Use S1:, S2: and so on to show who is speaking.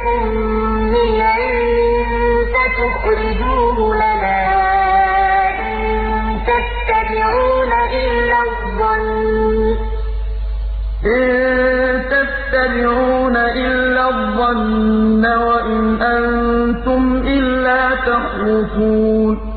S1: لكم من إن تتبعون إلا الظن إن تتبعون إلا الظن وإن أنتم إلا تخلفون